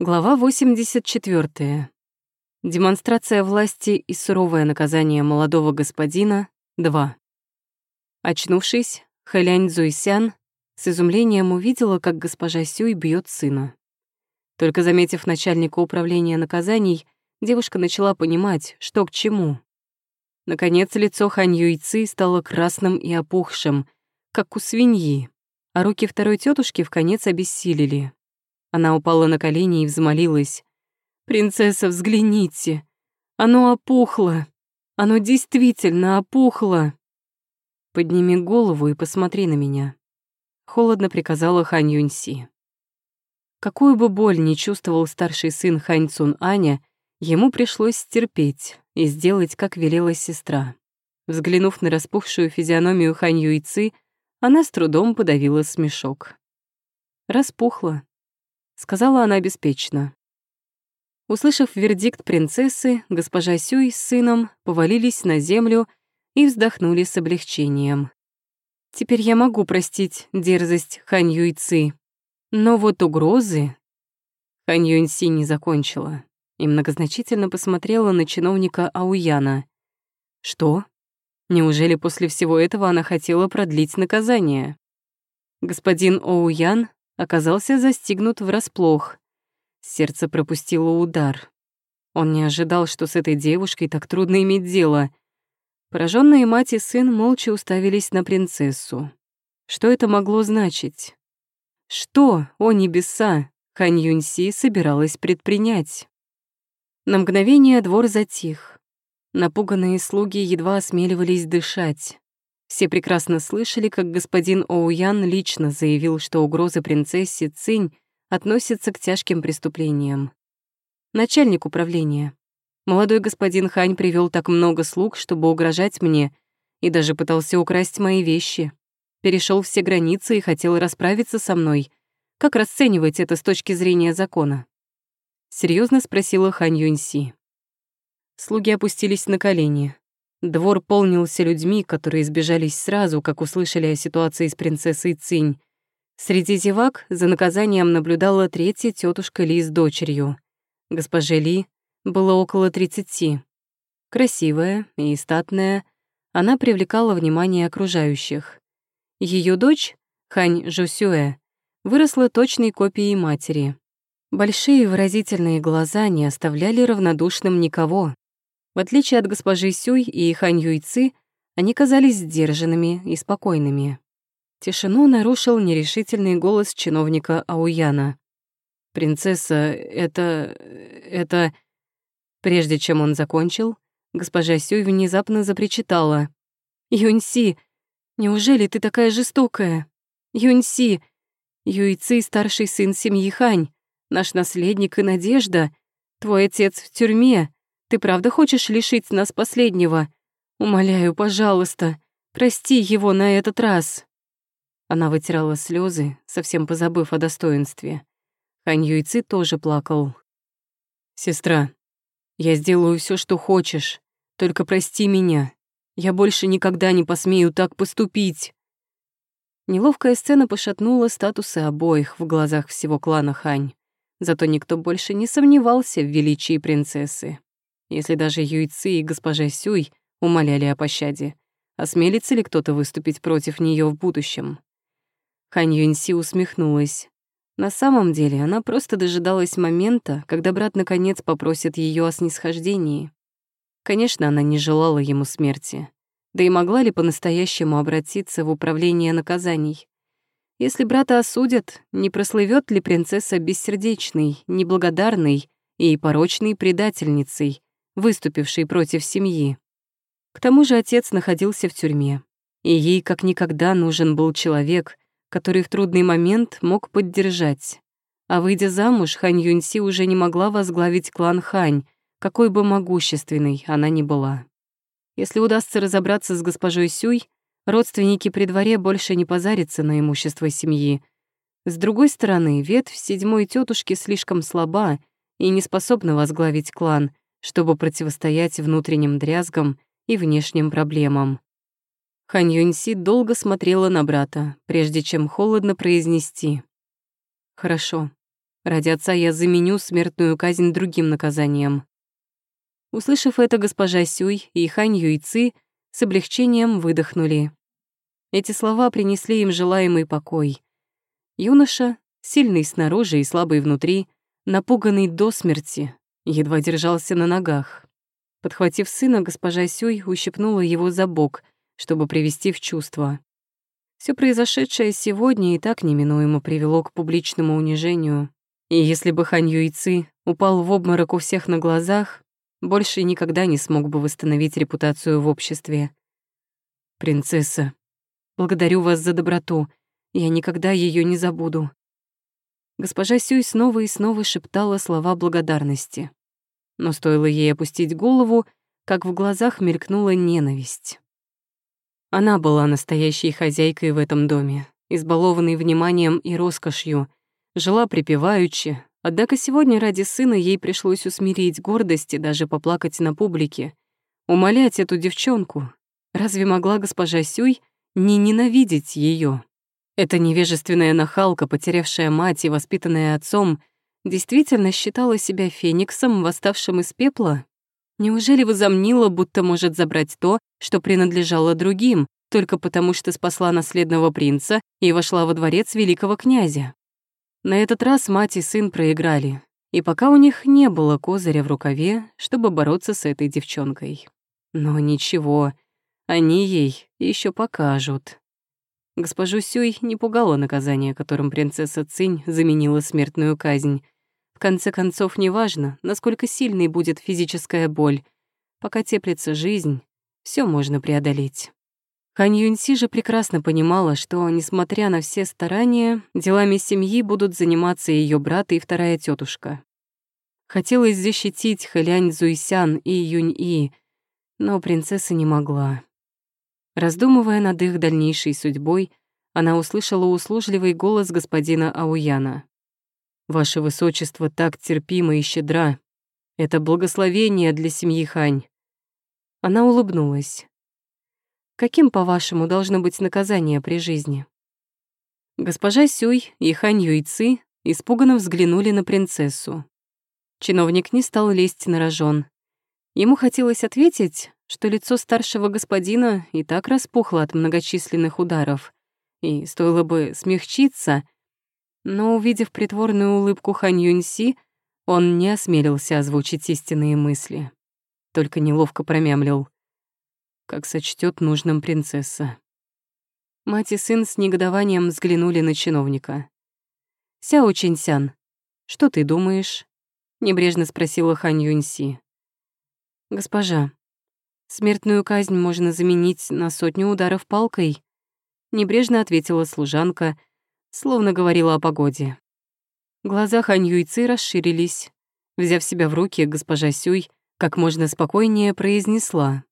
Глава 84. Демонстрация власти и суровое наказание молодого господина 2. Очнувшись, Хэлянь Зуйсян с изумлением увидела, как госпожа Сюй бьет сына. Только заметив начальника управления наказаний, девушка начала понимать, что к чему. Наконец, лицо Хань Юйцы стало красным и опухшим, как у свиньи, а руки второй тетушки в конец обессилели. Она упала на колени и взмолилась. «Принцесса, взгляните! Оно опухло! Оно действительно опухло!» «Подними голову и посмотри на меня», — холодно приказала Хань Юньси. Какую бы боль ни чувствовал старший сын Хань Цун Аня, ему пришлось стерпеть и сделать, как велела сестра. Взглянув на распухшую физиономию Хань Юйцы, она с трудом подавила смешок. Распухла, сказала она беспечно. Услышав вердикт принцессы, госпожа Сюй с сыном повалились на землю и вздохнули с облегчением. Теперь я могу простить дерзость Хань Юйцы, но вот угрозы... Хань Юньси не закончила и многозначительно посмотрела на чиновника Ауяна. Что? Неужели после всего этого она хотела продлить наказание? Господин Оуян оказался застигнут врасплох. Сердце пропустило удар. Он не ожидал, что с этой девушкой так трудно иметь дело. Пораженные мать и сын молча уставились на принцессу. Что это могло значить? Что, о небеса, Хань Юньси собиралась предпринять? На мгновение двор затих. Напуганные слуги едва осмеливались дышать. Все прекрасно слышали, как господин Оуян лично заявил, что угрозы принцессе Цинь относятся к тяжким преступлениям. Начальник управления. Молодой господин Хань привел так много слуг, чтобы угрожать мне, и даже пытался украсть мои вещи. Перешел все границы и хотел расправиться со мной. Как расценивать это с точки зрения закона? Серьезно спросила Хань Юньси. Слуги опустились на колени. Двор полнился людьми, которые сбежались сразу, как услышали о ситуации с принцессой Цинь. Среди зевак за наказанием наблюдала третья тетушка Ли с дочерью. Госпоже Ли было около тридцати. Красивая и статная, она привлекала внимание окружающих. Ее дочь, Хань Жусюэ, выросла точной копией матери. Большие выразительные глаза не оставляли равнодушным никого. В отличие от госпожи Сюй и Хань Юйцы, они казались сдержанными и спокойными. Тишину нарушил нерешительный голос чиновника Ауяна. «Принцесса, это... это...» Прежде чем он закончил, госпожа Сюй внезапно запричитала. «Юньси, неужели ты такая жестокая? Юньси, Юйцы — старший сын семьи Хань, наш наследник и надежда. Твой отец в тюрьме, ты правда хочешь лишить нас последнего? Умоляю, пожалуйста, прости его на этот раз». Она вытирала слезы, совсем позабыв о достоинстве. Хань Юйцы тоже плакал. «Сестра, я сделаю все, что хочешь, только прости меня. Я больше никогда не посмею так поступить». Неловкая сцена пошатнула статусы обоих в глазах всего клана Хань. Зато никто больше не сомневался в величии принцессы. Если даже Юйцы и госпожа Сюй умоляли о пощаде, осмелится ли кто-то выступить против нее в будущем? Хань Юньси усмехнулась. На самом деле она просто дожидалась момента, когда брат наконец попросит ее о снисхождении. Конечно, она не желала ему смерти. Да и могла ли по-настоящему обратиться в управление наказаний? Если брата осудят, не прослывет ли принцесса бессердечной, неблагодарной и порочной предательницей, выступившей против семьи. К тому же отец находился в тюрьме, и ей как никогда нужен был человек, который в трудный момент мог поддержать. А выйдя замуж, Хань Юньси уже не могла возглавить клан Хань, какой бы могущественной она ни была. Если удастся разобраться с госпожой Сюй, родственники при дворе больше не позарятся на имущество семьи. С другой стороны, ветвь седьмой тетушки слишком слаба и не способна возглавить клан — чтобы противостоять внутренним дрязгам и внешним проблемам. Хань Юньси долго смотрела на брата, прежде чем холодно произнести. «Хорошо, Ради отца я заменю смертную казнь другим наказанием». Услышав это, госпожа Сюй и Хань Юйцы с облегчением выдохнули. Эти слова принесли им желаемый покой. Юноша, сильный снаружи и слабый внутри, напуганный до смерти, едва держался на ногах. Подхватив сына, госпожа Сюй ущипнула его за бок, чтобы привести в чувство. Все произошедшее сегодня и так неминуемо привело к публичному унижению. И если бы Хань Юйцы упал в обморок у всех на глазах, больше никогда не смог бы восстановить репутацию в обществе. «Принцесса, благодарю вас за доброту. Я никогда ее не забуду». Госпожа Сюй снова и снова шептала слова благодарности. Но стоило ей опустить голову, как в глазах мелькнула ненависть. Она была настоящей хозяйкой в этом доме, избалованной вниманием и роскошью, жила припеваючи, Однако сегодня ради сына ей пришлось усмирить гордость и даже поплакать на публике. Умолять эту девчонку. Разве могла госпожа Сюй не ненавидеть ее? Эта невежественная нахалка, потерявшая мать и воспитанная отцом, действительно считала себя фениксом, восставшим из пепла? Неужели возомнила, будто может забрать то, что принадлежало другим, только потому что спасла наследного принца и вошла во дворец великого князя? На этот раз мать и сын проиграли, и пока у них не было козыря в рукаве, чтобы бороться с этой девчонкой. Но ничего, они ей еще покажут. Госпожу Сюй не пугало наказание, которым принцесса Цинь заменила смертную казнь. В конце концов, неважно, насколько сильной будет физическая боль. Пока теплится жизнь, все можно преодолеть. Хань Юньси же прекрасно понимала, что, несмотря на все старания, делами семьи будут заниматься ее брат и вторая тетушка. Хотелось защитить Хэлянь Зуйсян и Юнь-И, но принцесса не могла. Раздумывая над их дальнейшей судьбой, она услышала услужливый голос господина Ауяна. «Ваше высочество так терпимо и щедра. Это благословение для семьи Хань». Она улыбнулась. Каким, по-вашему, должно быть наказание при жизни? Госпожа Сюй и Хань Юйцы испуганно взглянули на принцессу. Чиновник не стал лезть на рожон. Ему хотелось ответить, что лицо старшего господина и так распухло от многочисленных ударов, и стоило бы смягчиться, но, увидев притворную улыбку Хань Юньси, он не осмелился озвучить истинные мысли. Только неловко промямлил как сочтет нужным принцесса. Мать и сын с негодованием взглянули на чиновника. «Сяо Чинсян, что ты думаешь?» — небрежно спросила Хань Юньси. «Госпожа, смертную казнь можно заменить на сотню ударов палкой», — небрежно ответила служанка, словно говорила о погоде. Глаза Хань Юйцы расширились. Взяв себя в руки, госпожа Сюй как можно спокойнее произнесла.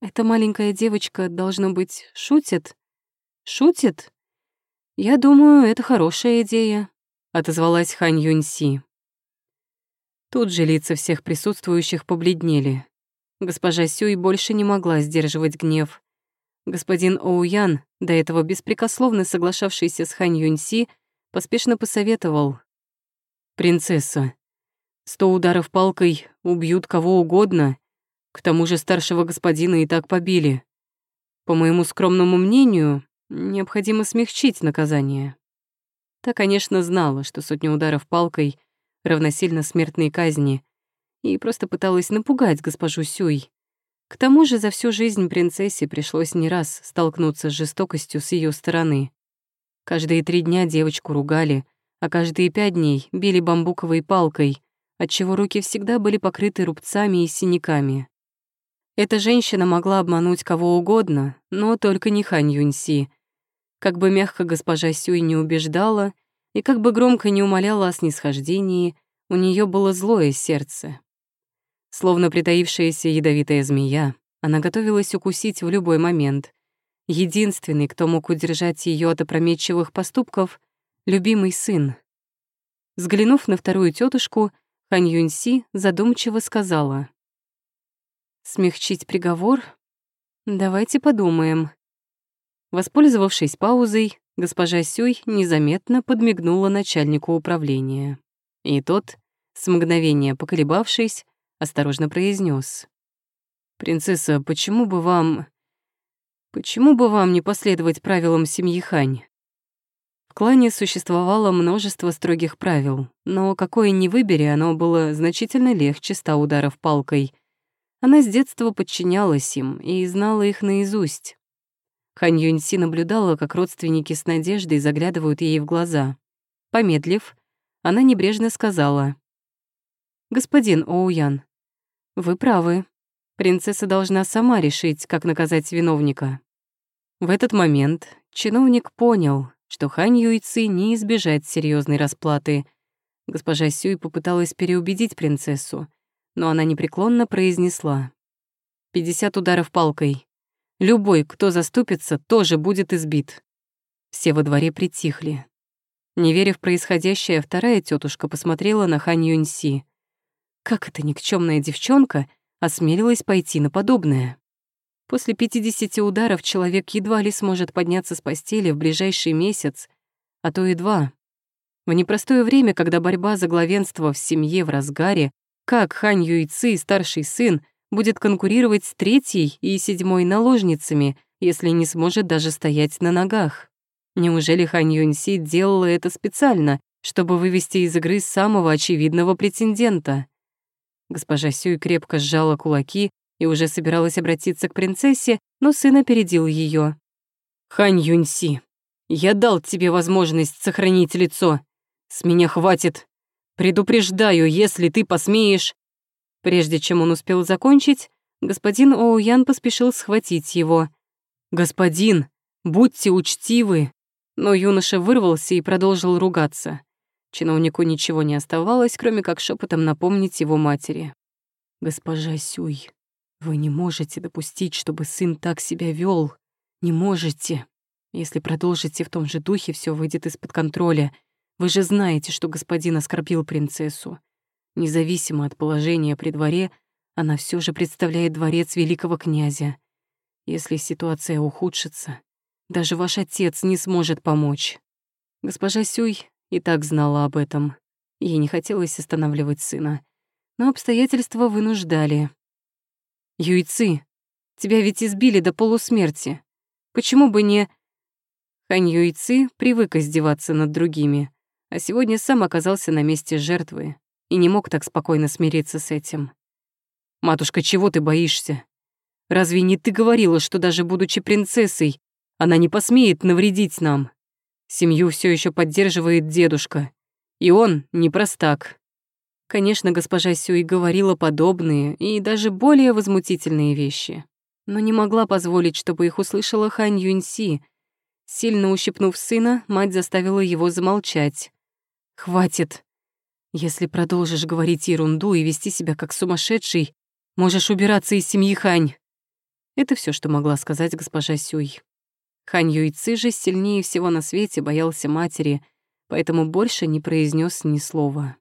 Эта маленькая девочка, должно быть, шутит? Шутит? Я думаю, это хорошая идея, отозвалась Хань Юньси. Тут же лица всех присутствующих побледнели. Госпожа Сюй больше не могла сдерживать гнев. Господин Оуян, до этого беспрекословно соглашавшийся с Хань Юньси, поспешно посоветовал. «Принцесса, сто ударов палкой убьют кого угодно, к тому же старшего господина и так побили. По моему скромному мнению, необходимо смягчить наказание. Та, конечно, знала, что сотня ударов палкой равносильно смертной казни, и просто пыталась напугать госпожу Сюй. К тому же за всю жизнь принцессе пришлось не раз столкнуться с жестокостью с ее стороны. Каждые три дня девочку ругали, а каждые пять дней били бамбуковой палкой, отчего руки всегда были покрыты рубцами и синяками. Эта женщина могла обмануть кого угодно, но только не Хань Юньси. Как бы мягко госпожа Сюй не убеждала, и как бы громко не умоляла о снисхождении, у нее было злое сердце. Словно притаившаяся ядовитая змея, она готовилась укусить в любой момент. Единственный, кто мог удержать ее от опрометчивых поступков — любимый сын. Взглянув на вторую тетушку, Хань Юньси задумчиво сказала — Смягчить приговор? Давайте подумаем. Воспользовавшись паузой, госпожа Сюй незаметно подмигнула начальнику управления. И тот, с мгновения поколебавшись, осторожно произнес: «Принцесса, почему бы вам... Почему бы вам не последовать правилам семьи Хань?» В клане существовало множество строгих правил, но какое ни выбери, оно было значительно легче ста ударов палкой. Она с детства подчинялась им и знала их наизусть. Хань Юньси наблюдала, как родственники с надеждой заглядывают ей в глаза. Помедлив, она небрежно сказала. «Господин Оуян, вы правы. Принцесса должна сама решить, как наказать виновника». В этот момент чиновник понял, что Хань Юйци не избежать серьезной расплаты. Госпожа Сюй попыталась переубедить принцессу, но она непреклонно произнесла. «Пятьдесят ударов палкой. Любой, кто заступится, тоже будет избит». Все во дворе притихли. Не веря в происходящее, вторая тетушка посмотрела на Хань Юньси. Как эта никчемная девчонка осмелилась пойти на подобное? После 50 ударов человек едва ли сможет подняться с постели в ближайший месяц, а то и два. В непростое время, когда борьба за главенство в семье в разгаре, как Хань Юйци, старший сын, будет конкурировать с третьей и седьмой наложницами, если не сможет даже стоять на ногах? Неужели Хань Юньси делала это специально, чтобы вывести из игры самого очевидного претендента? Госпожа Сюй крепко сжала кулаки и уже собиралась обратиться к принцессе, но сын опередил ее. «Хань Юньси, я дал тебе возможность сохранить лицо. С меня хватит. Предупреждаю, если ты посмеешь...» Прежде чем он успел закончить, господин Оуян поспешил схватить его. «Господин, будьте учтивы!» Но юноша вырвался и продолжил ругаться. Чиновнику ничего не оставалось, кроме как шепотом напомнить его матери. «Госпожа Сюй, вы не можете допустить, чтобы сын так себя вел. Не можете. Если продолжите в том же духе, все выйдет из-под контроля. Вы же знаете, что господин оскорбил принцессу. Независимо от положения при дворе, она все же представляет дворец великого князя. Если ситуация ухудшится, даже ваш отец не сможет помочь. Госпожа Сюй и так знала об этом. Ей не хотелось останавливать сына. Но обстоятельства вынуждали. «Юйцы, тебя ведь избили до полусмерти. Почему бы не...» Хань Юйцы привык издеваться над другими, а сегодня сам оказался на месте жертвы и не мог так спокойно смириться с этим. «Матушка, чего ты боишься? Разве не ты говорила, что даже будучи принцессой, она не посмеет навредить нам. Семью все еще поддерживает дедушка. И он не простак. Конечно, госпожа Сюй говорила подобные и даже более возмутительные вещи, но не могла позволить, чтобы их услышала Хань Юньси. Сильно ущипнув сына, мать заставила его замолчать. «Хватит. Если продолжишь говорить ерунду и вести себя как сумасшедший, можешь убираться из семьи Хань». Это все, что могла сказать госпожа Сюй. Хань Юйци же сильнее всего на свете боялся матери, поэтому больше не произнес ни слова.